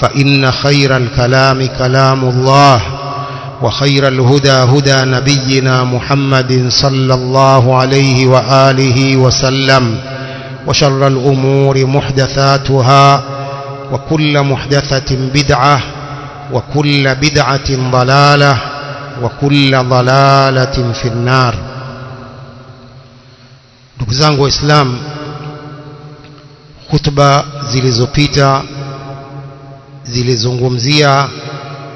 فإن خير الكلام كلام الله وخير الهدى هدى نبينا محمد صلى الله عليه وآله وسلم وشر الأمور محدثاتها وكل محدثة بدعة وكل بدعة ضلالة وكل ضلالة في النار. ndugu waislamu hutuba zilizopita zilizungumzia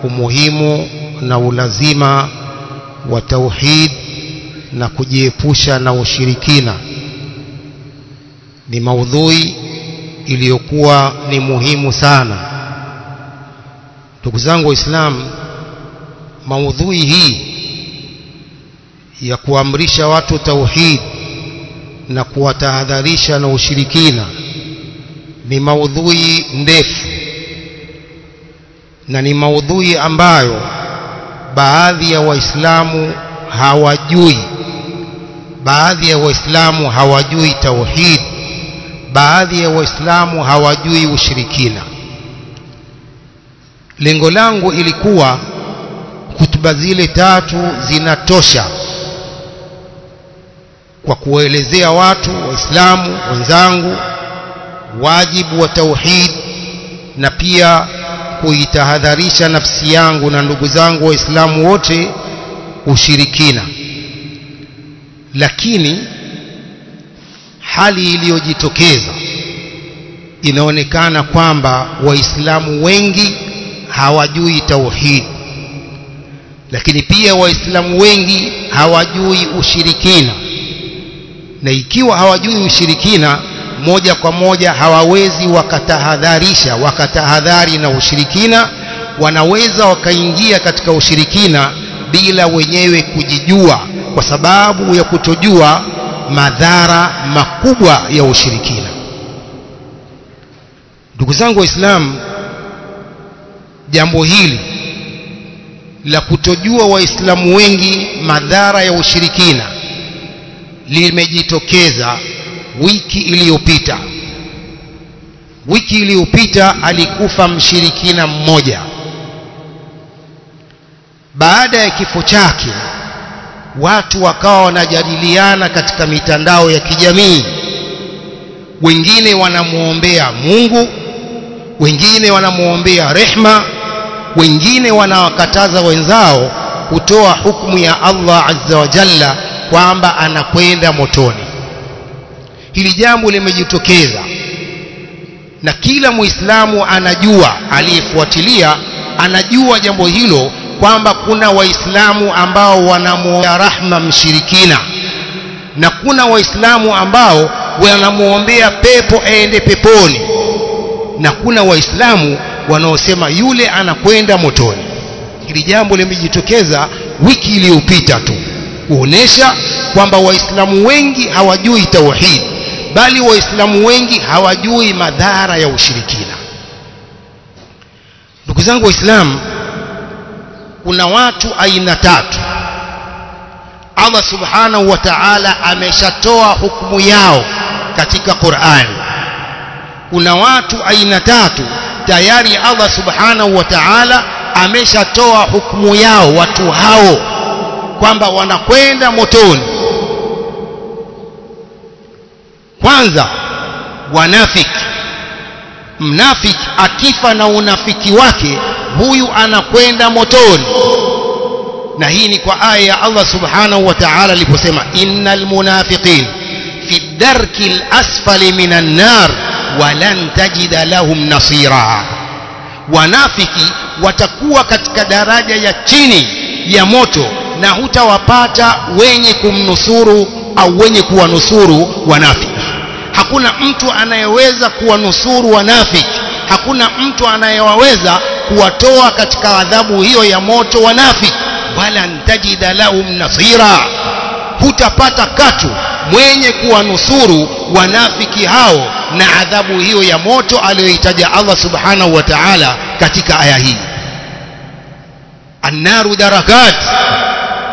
umuhimu na ulazima wa tauhid na kujiepusha na ushirikina. Ni maudhui iliyokuwa ni muhimu sana. Ndugu zangu waislamu maudhui hii ya kuamrisha watu tauhid na kuwatahadharisha na ushirikina ni maudhui ndefu na ni maudhui ambayo baadhi ya waislamu hawajui. Baadhi ya waislamu hawajui tauhid. Baadhi ya waislamu hawajui ushirikina. Lengo langu ilikuwa kutuba zile tatu zinatosha kwa kuwaelezea watu waislamu wenzangu wajibu wa tauhid na pia kuitahadharisha nafsi yangu na ndugu zangu waislamu wote ushirikina. Lakini hali iliyojitokeza inaonekana kwamba waislamu wengi hawajui tauhid. Lakini pia waislamu wengi hawajui ushirikina. Na ikiwa hawajui ushirikina moja kwa moja hawawezi wakatahadharisha wakatahadhari na ushirikina. Wanaweza wakaingia katika ushirikina bila wenyewe kujijua kwa sababu ya kutojua madhara makubwa ya ushirikina. Ndugu zangu waislamu jambo hili la kutojua waislamu wengi madhara ya ushirikina limejitokeza wiki iliyopita. Wiki iliyopita alikufa mshirikina mmoja. Baada ya kifo chake watu wakawa wanajadiliana katika mitandao ya kijamii. Wengine wanamwombea Mungu wengine wanamwombea rehma wengine wanawakataza wenzao kutoa hukumu ya Allah azza wa jalla kwamba anakwenda motoni hili jambo limejitokeza. Na kila muislamu anajua aliyefuatilia anajua jambo hilo kwamba kuna waislamu ambao wanamwombea rahma mshirikina. Na kuna waislamu ambao wanamwombea pepo aende peponi. Na kuna waislamu wanaosema yule anakwenda motoni. Hili jambo limejitokeza wiki iliyopita tu. Kuonesha kwamba waislamu wengi hawajui tauhid bali waislamu wengi hawajui madhara ya ushirikina. Ndugu zangu waislamu kuna watu aina tatu. Allah subhanahu wa ta'ala ameshatoa hukumu yao katika Qur'an. Kuna watu aina tatu tayari Allah subhanahu wa ta'ala ameshatoa hukumu yao watu hao kwamba wanakwenda motoni kwanza wanafiki. Mnafiki akifa na unafiki wake huyu anakwenda motoni. Na hii ni kwa aya ya Allah subhanahu wa ta'ala aliposema innal munafiqin fi darki al-asfali minan nar walan tajida lahum nasira. Wanafiki watakuwa katika daraja ya chini ya moto na hutawapata wenye kumnusuru au wenye kuwanusuru wanafiki hakuna mtu anayeweza kuwanusuru wanafiki. Hakuna mtu anayewaweza kuwatoa katika adhabu hiyo ya moto wanafiki. Wala ntajida lahum nasira. Hutapata katu mwenye kuwanusuru wanafiki hao na adhabu hiyo ya moto aliyoitaja Allah subhanahu wa ta'ala katika aya hii. Annaru darakat.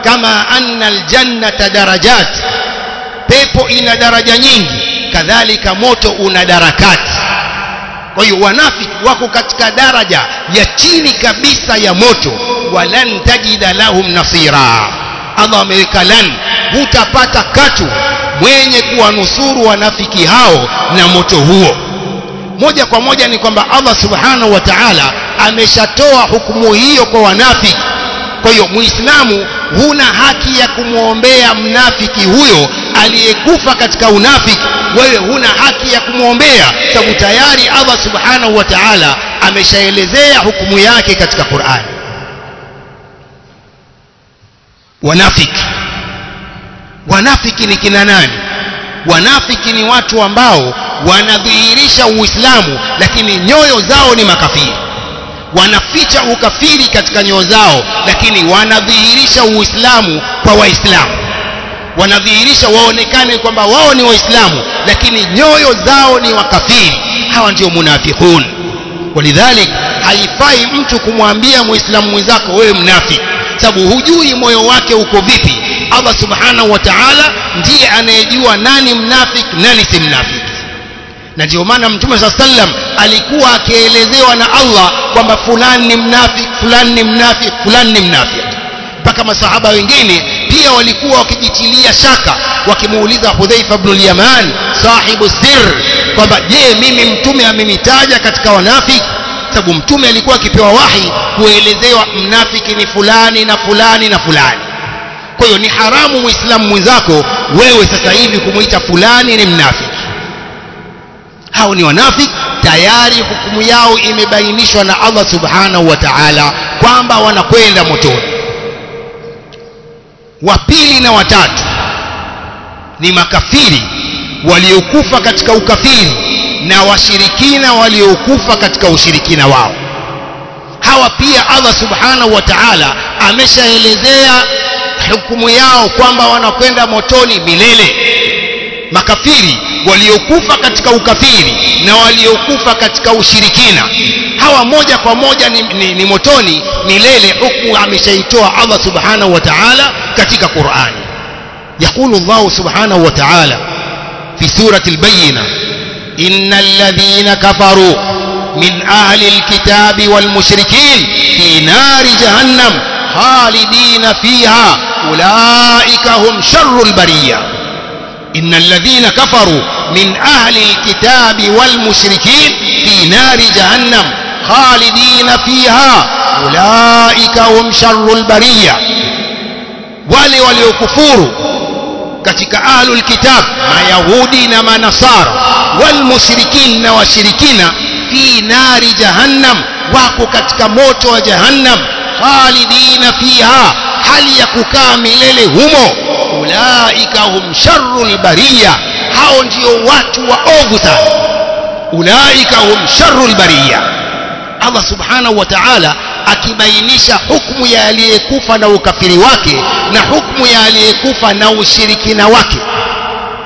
Kama anna aljannata darajat. Pepo ina daraja nyingi kadhalika moto una darakati. Kwa hiyo wanafiki wako katika daraja ya chini kabisa ya moto. Walan tajida lahum nasira. Allah ameweka lan hutapata katu mwenye kuwanusuru wanafiki hao na moto huo. Moja kwa moja ni kwamba Allah subhanahu wa ta'ala ameshatoa hukumu hiyo kwa wanafiki. Kwa hiyo muislamu huna haki ya kumwombea mnafiki huyo aliyekufa katika unafiki wewe huna haki ya kumwombea sababu tayari Allah subhanahu wa ta'ala ameshaelezea hukumu yake katika Qur'an. Wanafiki. Wanafiki ni kina nani? Wanafiki ni watu ambao wanadhihirisha uislamu lakini nyoyo zao ni makafiri. Wanaficha ukafiri katika nyoyo zao lakini wanadhihirisha uislamu kwa waislamu wanadhihirisha waonekane kwamba wao ni waislamu lakini nyoyo zao ni wakafiri. Hawa ndio munafiqun. Walidhalik haifai mtu kumwambia muislamu mwenzako wewe mnafiki. Sababu hujui moyo wake uko vipi. Allah subhanahu wa ta'ala ndiye anayejua nani mnafiki nani si mnafiki. Na ndio maana mtume saa sallam alikuwa akielezewa na Allah kwamba fulani ni mnafiki fulani ni mnafiki fulani ni mnafiki. Mpaka masahaba wengine pia walikuwa wakijitilia shaka wakimuuliza Hudhaifa ibn al-Yaman sahibu sir kwamba je mimi mtume amenitaja katika wanafiki? Sababu mtume alikuwa akipewa wahi kuelezewa mnafiki ni fulani na fulani na fulani. Kwa hiyo ni haramu muislamu mwenzako wewe sasa hivi kumuita fulani ni mnafiki. Hao ni wanafiki tayari hukumu yao imebainishwa na Allah subhanahu wa ta'ala kwamba wanakwenda motoni wa pili na watatu ni makafiri waliokufa katika ukafiri na washirikina waliokufa katika ushirikina wao. Hawa pia Allah subhanahu wa ta'ala ameshaelezea hukumu yao kwamba wanakwenda motoni milele makafiri waliokufa katika ukafiri na waliokufa katika ushirikina hawa moja kwa moja ni, ni, ni motoni milele hukumu ameshaitoa Allah subhanahu wa ta'ala katika Qur'an يقول الله سبحانه وتعالى في سورة البينة إن الذين كفروا من أهل الكتاب والمشركين في نار جهنم خالدين فيها أولئك هم شر البرية إن الذين كفروا من أهل الكتاب والمشركين في نار جهنم خالدين فيها أولئك هم شر البرية wale waliokufuru katika ahlul kitab mayahudi na manasara walmushrikin na washirikina fi nari jahannam wako katika moto wa jahannam khalidina fiha hali ya kukaa milele humo ulaika hum sharrul bariya. Hao ndio watu wa ovu sana. Ulaika hum sharrul bariya. Allah subhanahu wa ta'ala akibainisha hukumu ya aliyekufa na ukafiri wake na hukumu ya aliyekufa na ushirikina wake.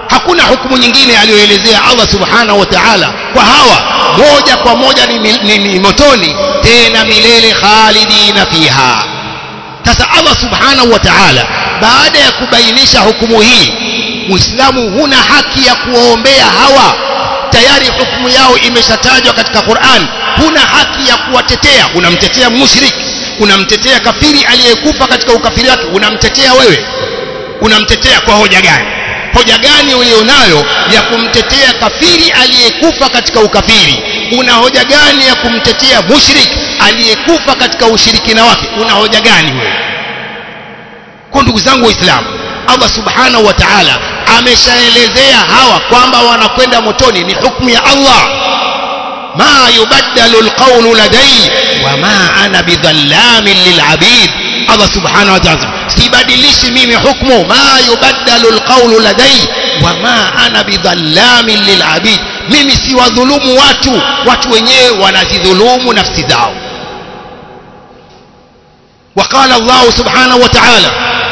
Hakuna hukumu nyingine aliyoelezea Allah subhanahu wa ta'ala kwa hawa. Moja kwa moja ni, ni, ni motoni tena milele khalidina fiha. Sasa Allah subhanahu wa ta'ala baada ya kubainisha hukumu hii muislamu huna haki ya kuwaombea hawa. Tayari hukumu yao imeshatajwa katika Qur'an. Huna haki ya kuwatetea. Unamtetea mushrik unamtetea kafiri aliyekufa katika ukafiri wake. Unamtetea wewe. Unamtetea kwa hoja gani? Hoja gani ulionayo ya kumtetea kafiri aliyekufa katika ukafiri? Una hoja gani ya kumtetea mushrik aliyekufa katika ushirikina wake? Una hoja gani wewe ndugu zangu waislamu Allah subhanahu wa ta'ala ameshaelezea hawa kwamba wanakwenda motoni ni hukumu ya Allah ma yubaddalu alqawlu ladai wa ma ana bidhallamin lilabid Allah subhanahu wa ta'ala sibadilishi mimi hukumu ma yubaddalu alqawlu ladai wa ma ana bidhallamin lilabid mimi siwadhulumu watu watu wenyewe wanazidhulumu nafsi zao وقال الله سبحانه وتعالى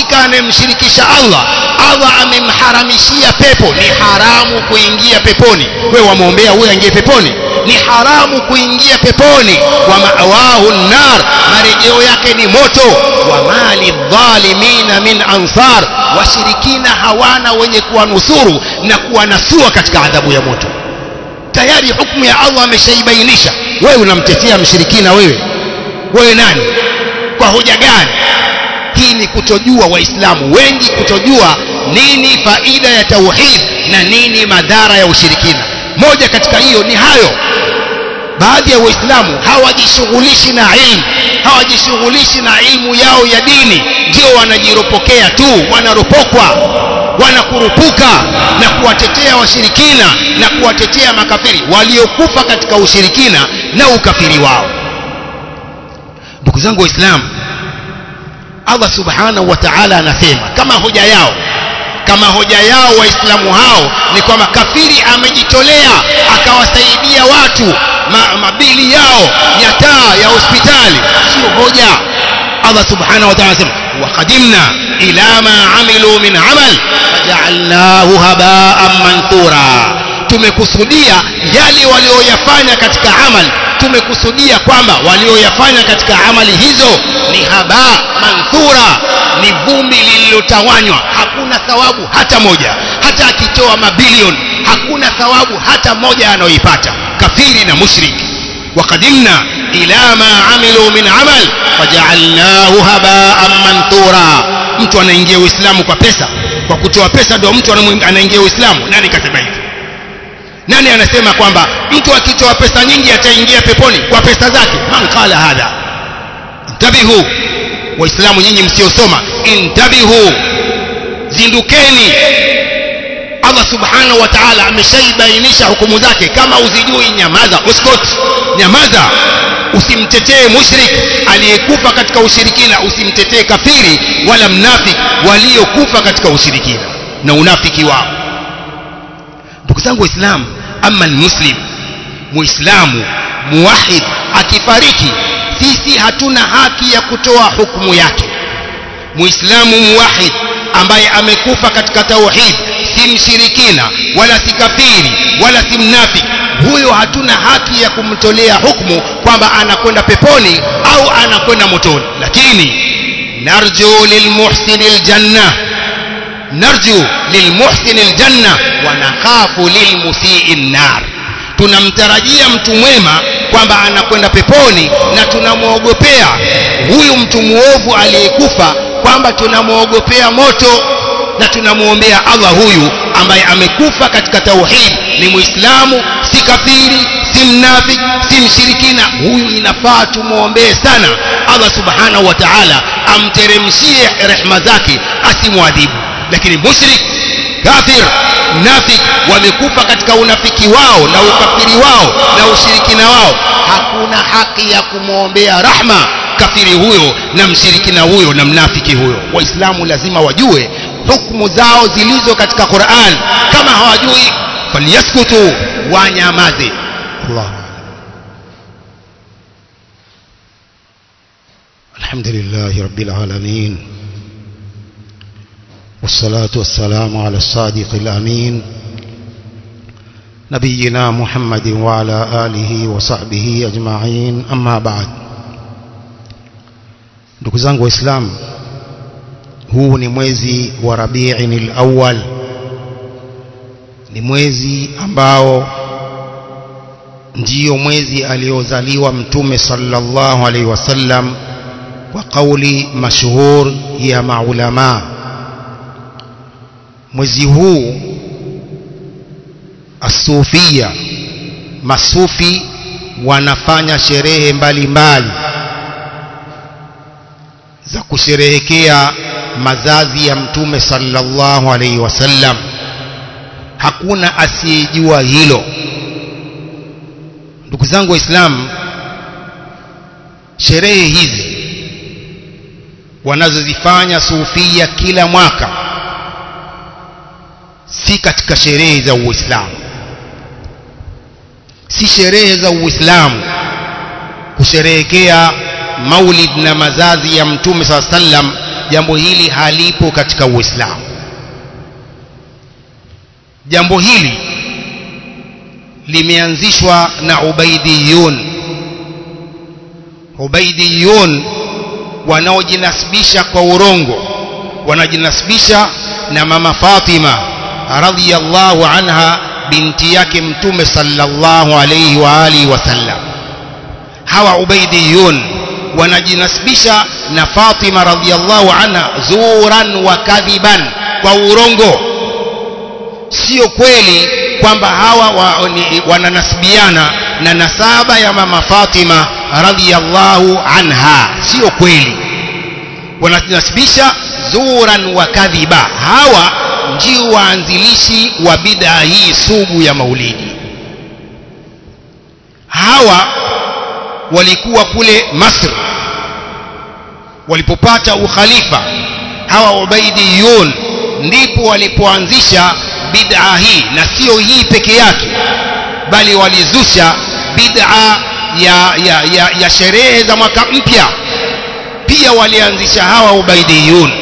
Hakika anemshirikisha Allah. Allah amemharamishia pepo. Ni haramu kuingia peponi. Wewe wamwombea huyo aingie peponi? Ni haramu kuingia peponi. Wa maawahu nar marejeo yake ni moto. Wa mali dhalimina min ansar. Washirikina hawana wenye kuwanusuru na kuwanasua katika adhabu ya moto. Tayari hukumu ya Allah ameshaibainisha. Wewe unamtetea mshirikina wewe. Wewe nani? Kwa hoja gani hii ni kutojua waislamu wengi kutojua nini faida ya tauhid na nini madhara ya ushirikina. Moja katika hiyo ni hayo. Baadhi ya waislamu hawajishughulishi na ilmu hawajishughulishi na ilmu yao ya dini. Ndio wanajiropokea tu wanaropokwa wanakurupuka na kuwatetea washirikina na kuwatetea makafiri waliokufa katika ushirikina na ukafiri wao. Ndugu zangu waislamu Allah subhanahu wa ta'ala anasema kama hoja yao kama hoja yao waislamu hao ni kwamba kafiri amejitolea akawasaidia watu ma, mabili yao ya taa ya hospitali. Sio hoja. Allah subhanahu wa ta'ala anasema waqadimna ila ma amilu min amal faja'alnahu haba'an manthura tumekusudia yale walioyafanya katika amal tumekusudia kwamba walioyafanya katika amali hizo ni haba manthura ni vumbi lililotawanywa hakuna thawabu hata moja hata akitoa mabilioni hakuna thawabu hata moja anayoipata kafiri na mushriki وقدمنا إلى ما عملوا من عمل فجعلناه هباء منثورا mtu anaingia uislamu kwa pesa kwa kutoa pesa ndio mtu anaingia uislamu nani kasema hivyo nani anasema kwamba mtu akitoa pesa nyingi ataingia peponi kwa pesa zake? Man qala hadha. Intabihu. Waislamu nyinyi msiosoma. Intabihu. Zindukeni. Allah subhanahu wa ta'ala ameshaibainisha hukumu zake. Kama uzijui nyamaza. Uskot nyamaza. Usimtetee mushrik. Aliyekufa katika ushirikina usimtetee kafiri wala mnafiki. Waliokufa katika ushirikina. Na unafiki wao ndugu zangu waislamu ama muslim muislamu muwahid akifariki sisi hatuna haki ya kutoa hukumu yake. Muislamu muwahid ambaye amekufa katika tauhid si mshirikina wala si kafiri wala si mnafiki huyo hatuna haki ya kumtolea hukumu kwamba anakwenda peponi au anakwenda motoni. Lakini narju lilmuhsini aljanna narju lilmuhsini ljanna wa nakhafu lilmusii nnar tunamtarajia mtu mwema kwamba anakwenda peponi na tunamwogopea huyu mtu muovu aliyekufa kwamba tunamwogopea moto na tunamwombea Allah huyu ambaye amekufa katika tauhid. Ni muislamu si kafiri si mnafiki si mshirikina. Huyu inafaa tumwombee sana. Allah subhanahu wa ta'ala amteremshie rehma zake asimwadhibu lakini mushrik kafir mnafik wamekufa katika unafiki wao na ukafiri wao na ushirikina wao hakuna haki ya kumwombea rahma kafiri huyo na mshirikina huyo na mnafiki huyo waislamu lazima wajue hukumu zao zilizo katika Qur'an kama hawajui falyaskutu wanyamaze Allah الحمد لله رب العالمين والصلاة والسلام على الصادق الأمين نبينا محمد وعلى آله وصحبه أجمعين. أما بعد دكزانغو إسلام هو نموزي وربيع الأول نموزي أمباو ndio mwezi aliozaliwa mtume sallallahu alaihi wasallam kwa kauli mashuhuri ya maulamaa mwezi huu asufia masufi wanafanya sherehe mbalimbali mbali za kusherehekea mazazi ya mtume sallallahu alaihi wasallam. Hakuna asiyejua hilo. Ndugu zangu waislamu sherehe hizi wanazozifanya sufia kila mwaka si katika sherehe za uislamu. Si sherehe za uislamu kusherehekea maulid na mazazi ya mtume saa sallam jambo hili halipo katika uislamu. Jambo hili limeanzishwa na ubaidiyun. Ubaidiyun wanaojinasibisha kwa urongo wanajinasibisha na mama Fatima radhiyallahu anha binti yake mtume sallallahu alayhi wa alihi wasallam hawa ubaidiyun wanajinasibisha na Fatima radhiyallahu anha zuran wa kadhiban kwa urongo. Sio kweli kwamba hawa wa, wananasibiana na nasaba ya mama Fatima radhiyallahu anha. Sio kweli. Wanajinasibisha zuran wa kadhiba. Hawa ndio waanzilishi wa bid'a hii sugu ya maulidi. Hawa walikuwa kule Masr. Walipopata ukhalifa hawa ubaidiyun ndipo walipoanzisha bid'a hii na sio hii peke yake bali walizusha bid'a ya, ya, ya, ya sherehe za mwaka mpya. Pia walianzisha hawa ubaidiyun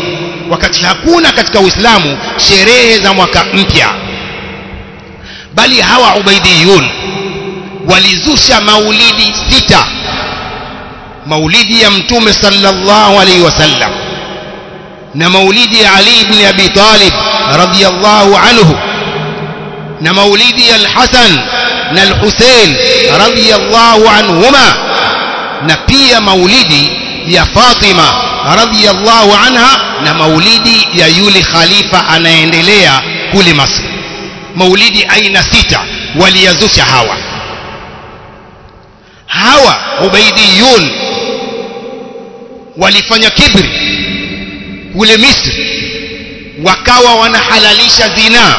wakati hakuna katika Uislamu sherehe za mwaka mpya. Bali hawa ubaidiyun walizusha maulidi sita. Maulidi ya mtume sallallahu alaihi wasallam na maulidi ya Ali ibn Abi Talib radhiyallahu anhu na maulidi ya al-Hasan na al-Hussein radhiyallahu anhuma na pia maulidi ya Fatima radhiyallahu anha na maulidi ya yule khalifa anaendelea kule Masri maulidi aina sita waliyazusha hawa. Hawa ubaidiyun walifanya kibri kule Misri wakawa wanahalalisha zinaa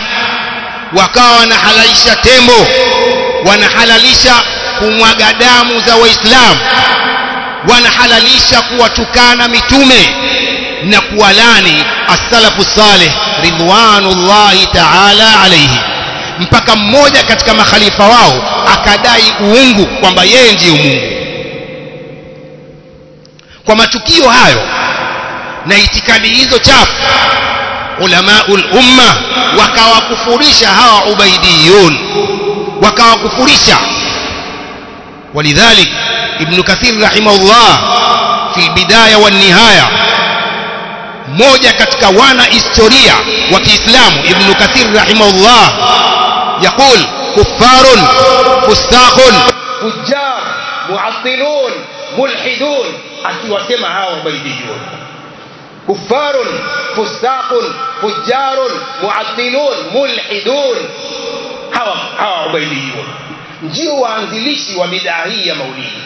wakawa wanahalalisha tembo wanahalalisha kumwaga damu za waislamu wanahalalisha kuwatukana mitume na kuwalani as-salafu salih ridwanullahi ta'ala alayhi. Mpaka mmoja katika makhalifa wao akadai uungu kwamba yeye ndiye mungu. Kwa matukio hayo na itikadi hizo chafu ulamaul umma wakawakufurisha hawa ubaidiyun. Wakawakufurisha. Walidhalik ibn kathir rahimahullah fi bidaya wan-nihaya moja katika wana historia wa Kiislamu Ibn Kathir rahimahullah يقول كفار فساق فجار معطلون ملحدون akiwasema hawa ubaidiyun كفار فساق فجار معطلون ملحدون hawa hawa ubaidiyun ndio waanzilishi wa bid'a hii ya maulidi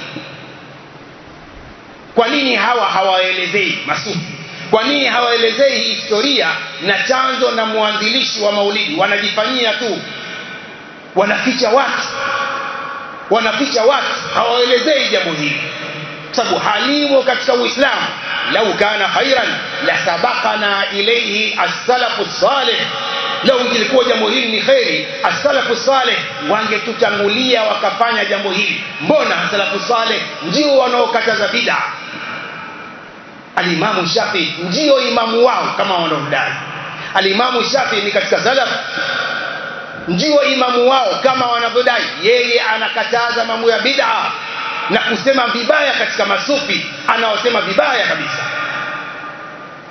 kwa nini hawa hawaelezei masufi kwa nini hawaelezei historia na chanzo na mwanzilishi wa maulidi? Wanajifanyia tu. Wanaficha watu. Wanaficha watu. Hawaelezei jambo hili. Sababu halimo katika uislamu. Lau kana khairan la sabaqana ilayhi as-salafu salih lau ilikuwa jambo hili ni kheri as-salafu salih wangetutangulia wakafanya jambo hili. Mbona as-salafu salih ndio wanaokataza bid'a alimamu shafi ndio imamu wao kama wanaodai alimamu shafi ni katika salaf ndio imamu wao kama wanavyodai. Yeye anakataza mambo ya bid'a na kusema vibaya katika masufi anaosema vibaya kabisa.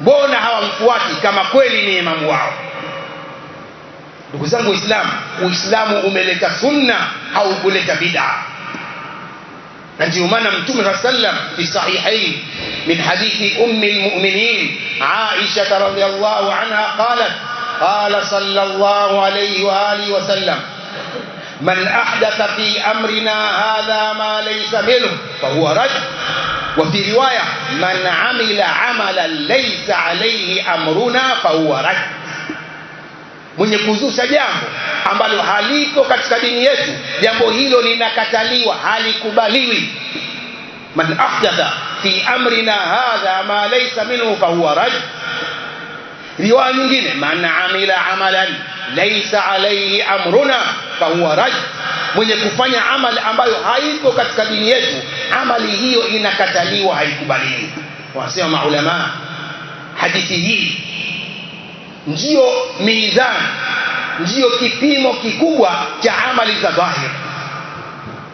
Mbona hawamfuati? Kama kweli ni imamu wao. Ndugu zangu waislamu uislamu umeleta sunna haukuleta bid'a na ndio maana mtume saa sallam fi sahihain min hadithi ummi lmuminin aisha radiallahu anha qalat قال صلى الله عليه وآله وسلم من أحدث في أمرنا هذا ما ليس منه فهو رد وفي رواية من عمل عملا ليس عليه أمرنا فهو رد mwenye kuzusha jambo ambalo halipo katika dini yetu. Jambo hilo linakataliwa halikubaliwi. Man ahdatha fi amrina hadha ma laysa minhu fahuwa rad riwaya nyingine man amila amalan laysa alayhi amruna fahuwa rad mwenye kufanya amali ambayo haiko katika dini yetu amali hiyo inakataliwa haikubaliwi. Wanasema maulama hadithi hii ndiyo mizani ndiyo kipimo kikubwa cha amali za dhahir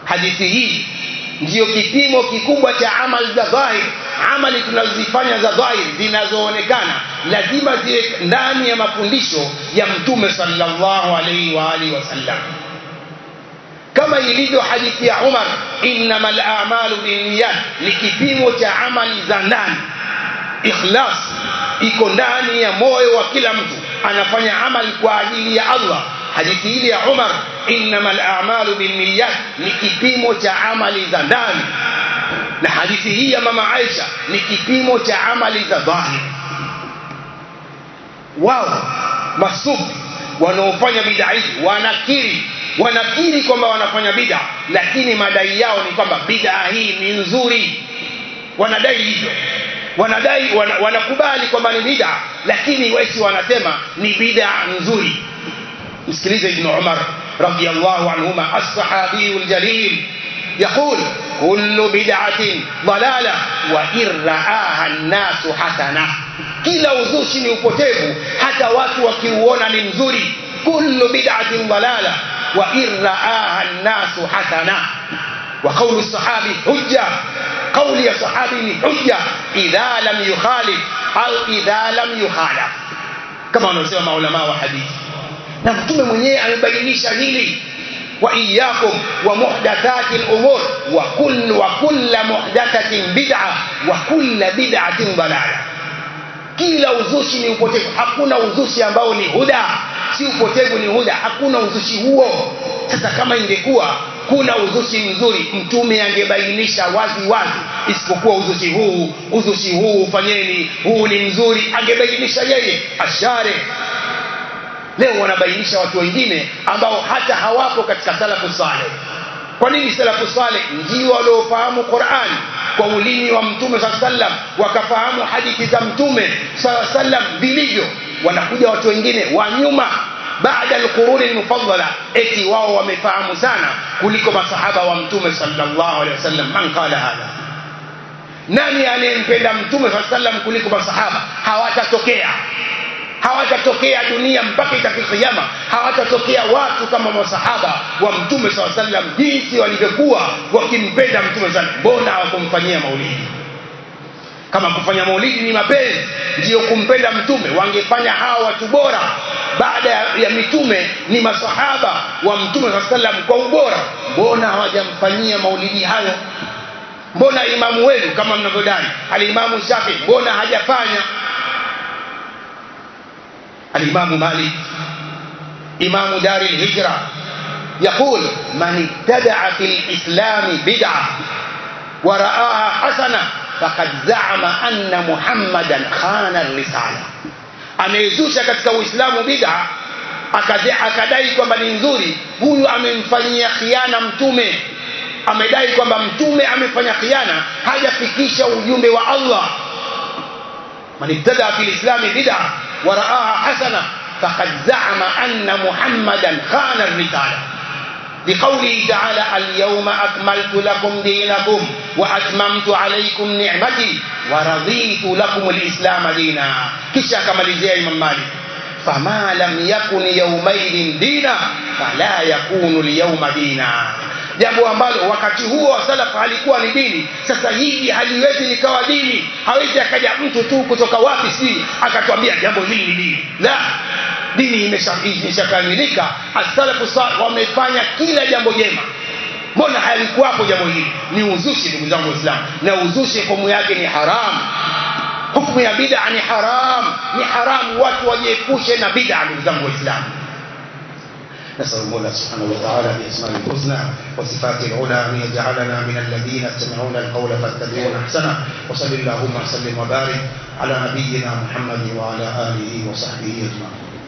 hadithi hii ndiyo kipimo kikubwa cha amali za dhahir amali tunazozifanya za dhahir zinazoonekana lazima ziwe ndani ya mafundisho ya mtume sallallahu alaihi wa wasallam kama ilivyo hadithi ya Umar innama lamalu binniyat ni kipimo cha amali za ndani ikhlas iko ndani ya moyo wa kila mtu. Anafanya amali kwa ajili ya Allah. Hadithi ile ya Umar innamal a'malu binniyat ni kipimo cha amali za ndani. Na hadithi hii ya mama Aisha ni kipimo cha amali za dhahiri wao masufi wanaofanya bid'a hizi wanakiri. Wanakiri kwamba wanafanya bid'a lakini madai yao ni kwamba bid'a hii ni nzuri. Wanadai hivyo wanadai wana, wanakubali kwamba ni bid'a lakini wesi wanasema ni bid'a nzuri msikilize ibn Umar radiyallahu anhuma as-sahabi al-jalil يقول كل بدعة ضلالة وإن رآها الناس حسنة kila uzushi ni upotevu hata watu wakiuona ni mzuri kullu bid'atin dalala wa in an-nasu hasana wa qawlu sahabi hujja qawli ya sahabi ni hujja idha lam yukhalif au idha lam yukhalaf kama wanaosema maulama wa hadithi. Na mtume mwenyewe amebainisha hili. Wa kull wa kull muhdathatin bid'a wa kull bid'atin dalala. Kila uzushi ni upotevu. Hakuna uzushi ambao ni huda. Si upotevu ni huda. Hakuna uzushi huo. Sasa kama ingekuwa kuna uzushi mzuri mtume angebainisha wazi wazi isipokuwa uzushi huu. Uzushi huu fanyeni huu ni mzuri angebainisha yeye. Ashare. Leo wanabainisha watu wengine ambao hata hawapo katika salafu saleh. Kwa nini salafu saleh? Ndio waliofahamu Qur'an. Kwa ulimi wa mtume saa sallam wakafahamu hadithi za mtume sallam vilivyo. Wanakuja watu wengine wa nyuma baada alquruni almufaddala eti wao wamefahamu sana kuliko masahaba wa mtume sallallahu alaihi wasallam man qala hadha nani anayempenda mtume saa sallam kuliko masahaba hawatatokea hawatatokea dunia mpaka itafika kiyama hawatatokea watu kama masahaba wa mtume saa sallam jinsi walivyokuwa wakimpenda mtume sana mbona hawakumfanyia maulidi kama kufanya maulidi ni mapenzi ndiyo kumpenda mtume wangefanya hawa watu bora baada ya, ya mitume ni masahaba wa mtume saa sallam kwa ubora mbona hawajamfanyia maulidi hayo mbona imamu wenu kama mnavyodai alimamu shafi mbona hajafanya الإمام مالك إمام دار الهجرة يقول من ابتدع في الإسلام بدعة ورآها حسنة فقد زعم أن محمدا خان الرسالة amezusha katika uislamu bid'a akadai kwamba ni nzuri huyu amemfanyia khiana mtume amedai kwamba mtume amefanya khiana hajafikisha ujumbe wa allah man ibtada fi lislami bid'a ورآها حسنة فقد زعم أن محمدا خان الرسالة بقوله تعالى اليوم أكملت لكم دينكم وأتممت عليكم نعمتي ورضيت لكم الإسلام دينا كما لزي إمام مالك fama lam yakun yaumaidin dina fala yakunu lyauma dina jambo ambalo wakati huo wa salaf halikuwa ni dini sasa hivi haliwezi likawa dini hawezi akaja mtu tu kutoka wapi si akatwambia jambo hili ni dini la dini imeshakamilika asalafu wamefanya kila jambo jema mbona halikuwapo jambo hili ni uzushi ndugu zangu waislamu na uzushi hukumu yake ni haramu hukumu ya bid'a ni haram ni haramu watu wajiepushe na bid'a ndugu zangu waislamu نسأل المولى سبحانه وتعالى بأسماء الحسنى وصفاته العلى أن يجعلنا من الذين يستمعون القول فاتبعون أحسنه وصل اللهم وسلم وبارك على نبينا محمد وعلى آله وصحبه أجمعين